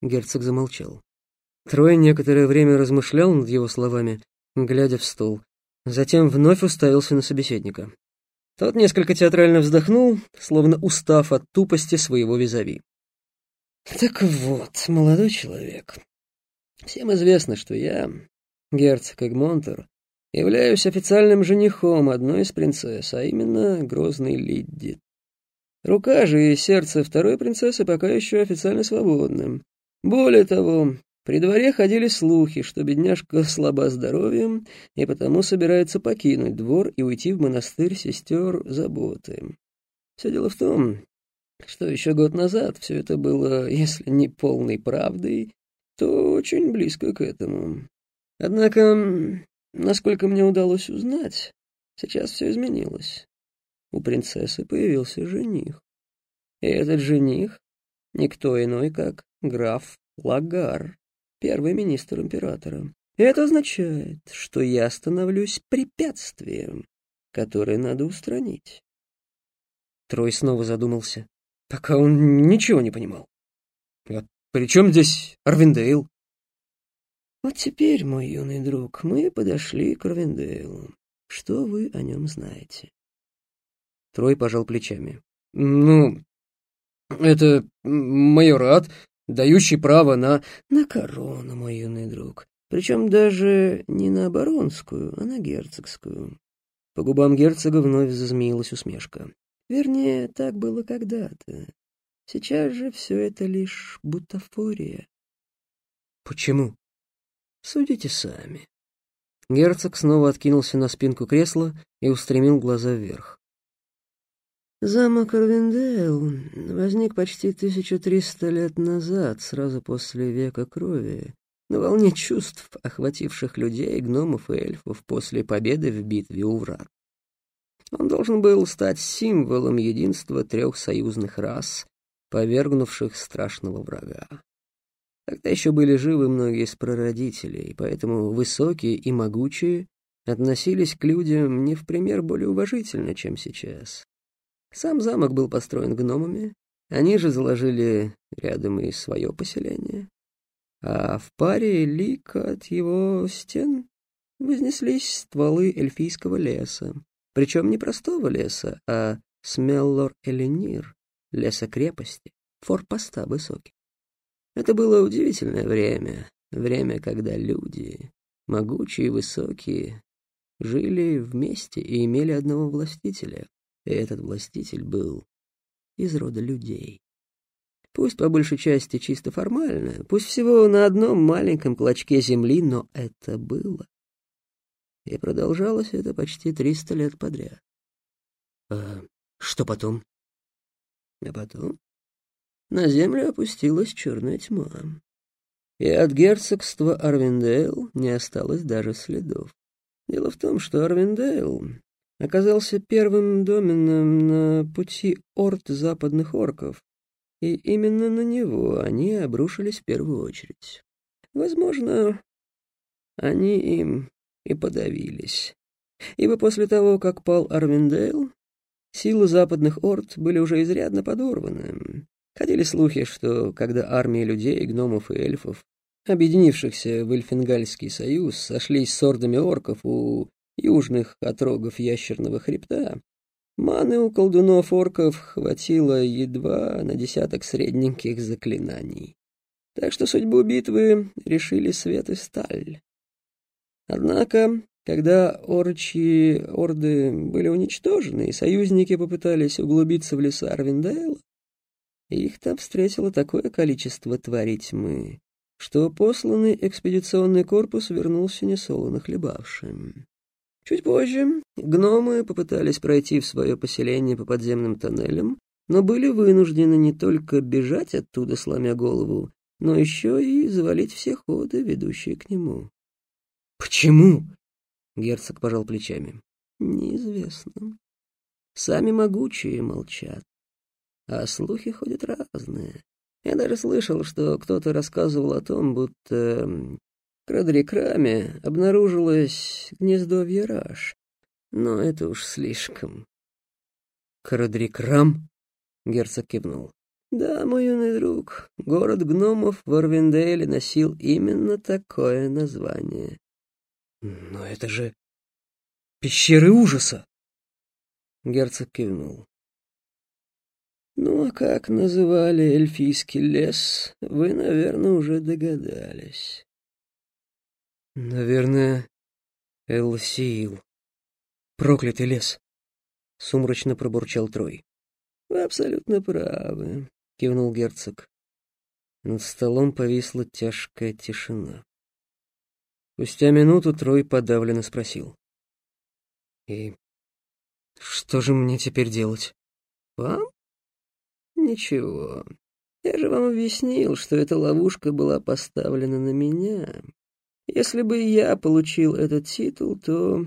Герцог замолчал. Трой некоторое время размышлял над его словами, глядя в стол. Затем вновь уставился на собеседника. Тот несколько театрально вздохнул, словно устав от тупости своего визави. «Так вот, молодой человек, всем известно, что я, герцог Эгмонтер, являюсь официальным женихом одной из принцесс, а именно Грозной Лидди. Рука же и сердце второй принцессы пока еще официально свободны. Более того, при дворе ходили слухи, что бедняжка слаба здоровьем и потому собирается покинуть двор и уйти в монастырь сестер заботы. Все дело в том, что еще год назад все это было, если не полной правдой, то очень близко к этому. Однако, насколько мне удалось узнать, сейчас все изменилось. У принцессы появился жених. И этот жених — никто иной, как граф Лагар первый министр императора. Это означает, что я становлюсь препятствием, которое надо устранить. Трой снова задумался, пока он ничего не понимал. А при чем здесь Арвиндейл? Вот теперь, мой юный друг, мы подошли к Арвиндейлу. Что вы о нем знаете? Трой пожал плечами. Ну, это майор Ад, дающий право на... на корону, мой юный друг. Причем даже не на оборонскую, а на герцогскую. По губам герцога вновь зазмеилась усмешка. Вернее, так было когда-то. Сейчас же все это лишь бутафория. Почему? Судите сами. Герцог снова откинулся на спинку кресла и устремил глаза вверх. Замок Арвиндейл возник почти 1300 лет назад, сразу после века крови, на волне чувств, охвативших людей, гномов и эльфов после победы в битве у врат. Он должен был стать символом единства трех союзных рас, повергнувших страшного врага. Тогда еще были живы многие из прародителей, поэтому высокие и могучие относились к людям не в пример более уважительно, чем сейчас. Сам замок был построен гномами, они же заложили рядом и свое поселение. А в паре лик от его стен вознеслись стволы эльфийского леса. Причем не простого леса, а Смеллор-Эленир, леса-крепости, форпоста высокий. Это было удивительное время, время, когда люди, могучие и высокие, жили вместе и имели одного властителя, этот властитель был из рода людей. Пусть по большей части чисто формально, пусть всего на одном маленьком клочке земли, но это было. И продолжалось это почти триста лет подряд. А что потом? А потом на землю опустилась черная тьма. И от герцогства Арвиндейл не осталось даже следов. Дело в том, что Арвиндейл оказался первым доменом на пути орд западных орков, и именно на него они обрушились в первую очередь. Возможно, они им и подавились. Ибо после того, как пал Арвиндейл, силы западных орд были уже изрядно подорваны. Ходили слухи, что когда армии людей, гномов и эльфов, объединившихся в Эльфингальский союз, сошлись с ордами орков у южных отрогов ящерного хребта, маны у колдунов-орков хватило едва на десяток средненьких заклинаний. Так что судьбу битвы решили свет и сталь. Однако, когда орчьи орды были уничтожены, и союзники попытались углубиться в леса Арвиндейла, их там встретило такое количество тварей тьмы, что посланный экспедиционный корпус вернулся несолоно хлебавшим. Чуть позже гномы попытались пройти в свое поселение по подземным тоннелям, но были вынуждены не только бежать оттуда, сломя голову, но еще и завалить все ходы, ведущие к нему. «Почему?» — герцог пожал плечами. «Неизвестно. Сами могучие молчат, а слухи ходят разные. Я даже слышал, что кто-то рассказывал о том, будто Крадрикраме обнаружилось гнездо Вьераж, но это уж слишком. «Крадрикрам?» — герцог кивнул. Да, мой юный друг, город гномов в Орвиндейле носил именно такое название. Но это же пещеры ужаса. Герцог кивнул. Ну, а как называли эльфийский лес, вы, наверное, уже догадались. Наверное, Элсиил. Проклятый лес. Сумрачно пробурчал Трой. Вы абсолютно правы, кивнул герцог. Над столом повисла тяжкая тишина. Спустя минуту Трой подавленно спросил. «И что же мне теперь делать?» «Вам? Ничего. Я же вам объяснил, что эта ловушка была поставлена на меня. Если бы я получил этот титул, то,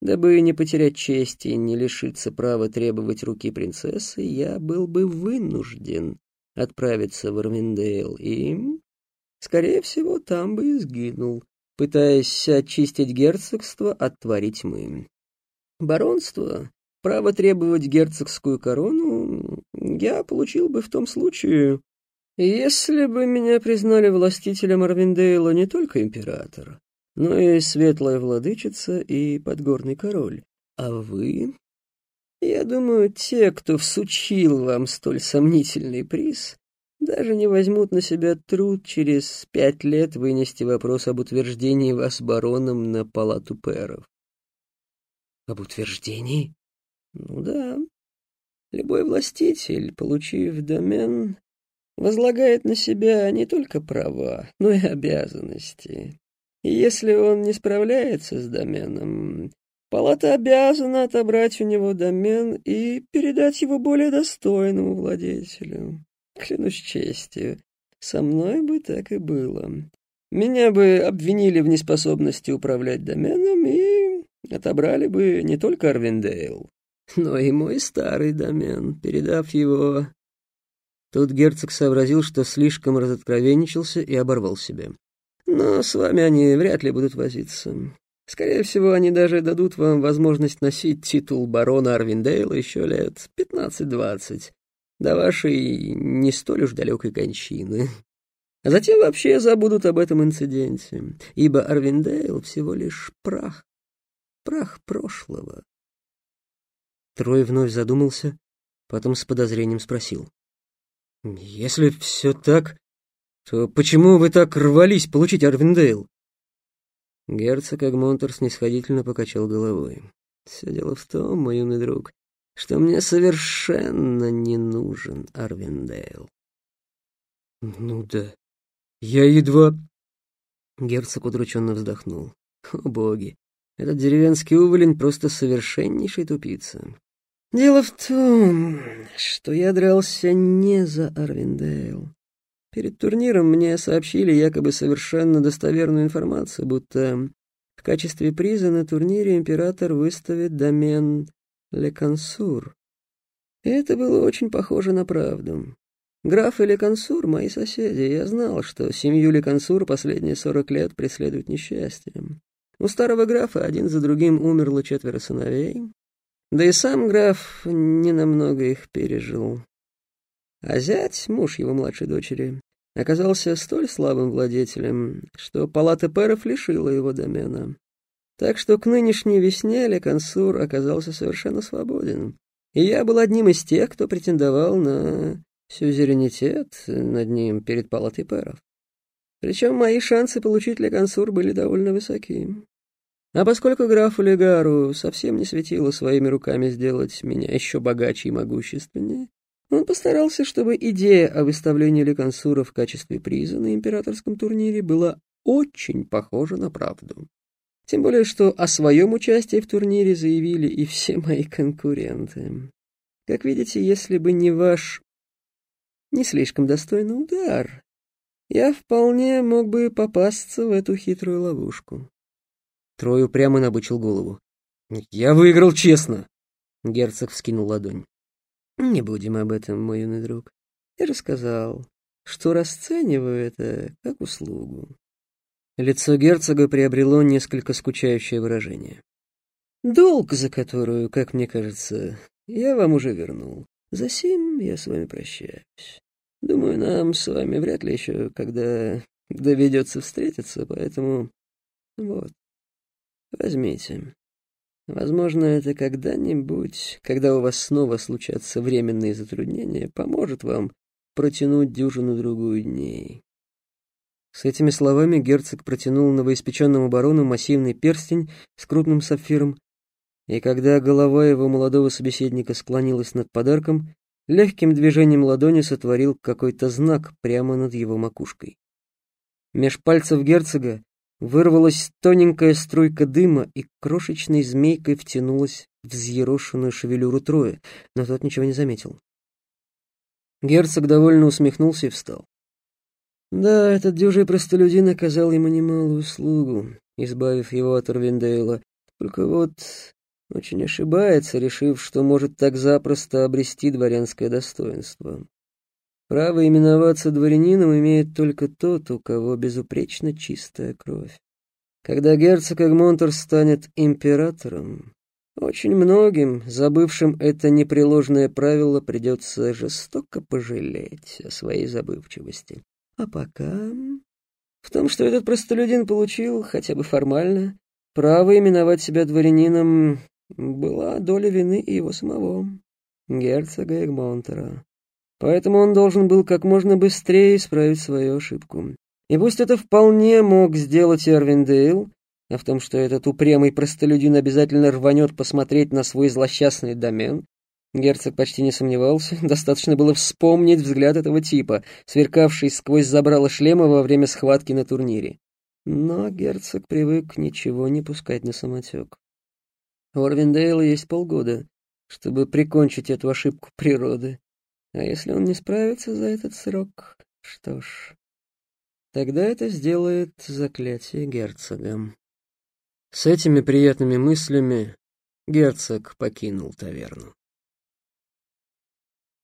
дабы не потерять чести и не лишиться права требовать руки принцессы, я был бы вынужден отправиться в Арминдейл и, скорее всего, там бы и сгинул пытаясь очистить герцогство от твари тьмы. Баронство, право требовать герцогскую корону, я получил бы в том случае, если бы меня признали властителем Арвиндейла не только император, но и светлая владычица и подгорный король. А вы... Я думаю, те, кто всучил вам столь сомнительный приз, даже не возьмут на себя труд через пять лет вынести вопрос об утверждении вас бароном на палату пэров. Об утверждении? Ну да. Любой властитель, получив домен, возлагает на себя не только права, но и обязанности. И если он не справляется с доменом, палата обязана отобрать у него домен и передать его более достойному владетелю. Клянусь честью, со мной бы так и было. Меня бы обвинили в неспособности управлять доменом и отобрали бы не только Арвиндейл, но и мой старый домен, передав его... Тут герцог сообразил, что слишком разоткровенничался и оборвал себя. Но с вами они вряд ли будут возиться. Скорее всего, они даже дадут вам возможность носить титул барона Арвиндейла еще лет пятнадцать-двадцать, до вашей не столь уж далекой кончины. А затем вообще забудут об этом инциденте, ибо Арвиндейл всего лишь прах, прах прошлого. Трой вновь задумался, потом с подозрением спросил. «Если все так, то почему вы так рвались получить Арвиндейл?» Герцог Эгмонтер снисходительно покачал головой. «Все дело в том, мой юный друг, что мне совершенно не нужен Арвиндейл. Ну да, я едва... Герцог удрученно вздохнул. О боги, этот деревенский уволень просто совершеннейший тупица. Дело в том, что я дрался не за Арвиндейл. Перед турниром мне сообщили якобы совершенно достоверную информацию, будто в качестве приза на турнире император выставит домен Лекансур. И это было очень похоже на правду. Граф и Лекансур — мои соседи, я знал, что семью Лекансур последние сорок лет преследуют несчастье. У старого графа один за другим умерло четверо сыновей, да и сам граф ненамного их пережил. А зять, муж его младшей дочери, оказался столь слабым владетелем, что палата пэров лишила его домена. Так что к нынешней весне Лекансур оказался совершенно свободен. И я был одним из тех, кто претендовал на сюзеренитет над ним перед палатой пэров. Причем мои шансы получить Лекансур были довольно высоки. А поскольку графу Легару совсем не светило своими руками сделать меня еще богаче и могущественнее, он постарался, чтобы идея о выставлении Лекансура в качестве приза на императорском турнире была очень похожа на правду. Тем более, что о своем участии в турнире заявили и все мои конкуренты. Как видите, если бы не ваш не слишком достойный удар, я вполне мог бы попасться в эту хитрую ловушку. Трою прямо набычил голову. «Я выиграл честно!» Герцог вскинул ладонь. «Не будем об этом, мой юный друг. Я же сказал, что расцениваю это как услугу. Лицо герцога приобрело несколько скучающее выражение. «Долг, за которую, как мне кажется, я вам уже вернул. За сим я с вами прощаюсь. Думаю, нам с вами вряд ли еще когда доведется встретиться, поэтому вот, возьмите. Возможно, это когда-нибудь, когда у вас снова случатся временные затруднения, поможет вам протянуть дюжину-другую дней. С этими словами герцог протянул новоиспеченному барону массивный перстень с крупным сапфиром, и когда голова его молодого собеседника склонилась над подарком, легким движением ладони сотворил какой-то знак прямо над его макушкой. Меж пальцев герцога вырвалась тоненькая струйка дыма и крошечной змейкой втянулась в взъерошенную шевелюру Троя, но тот ничего не заметил. Герцог довольно усмехнулся и встал. Да, этот дюжий простолюдин оказал ему немалую услугу, избавив его от Орвиндейла. Только вот очень ошибается, решив, что может так запросто обрести дворянское достоинство. Право именоваться дворянином имеет только тот, у кого безупречно чистая кровь. Когда герцог Эгмонтер станет императором, очень многим, забывшим это непреложное правило, придется жестоко пожалеть о своей забывчивости. А пока... В том, что этот простолюдин получил, хотя бы формально, право именовать себя дворянином, была доля вины и его самого, герцога Эгмонтера. Поэтому он должен был как можно быстрее исправить свою ошибку. И пусть это вполне мог сделать Эрвиндейл, а в том, что этот упрямый простолюдин обязательно рванет посмотреть на свой злосчастный домен, герцог почти не сомневался, достаточно было вспомнить взгляд этого типа, сверкавший сквозь забрало шлема во время схватки на турнире. Но герцог привык ничего не пускать на самотек. У Орвиндейла есть полгода, чтобы прикончить эту ошибку природы. А если он не справится за этот срок, что ж, тогда это сделает заклятие герцогом. С этими приятными мыслями герцог покинул таверну.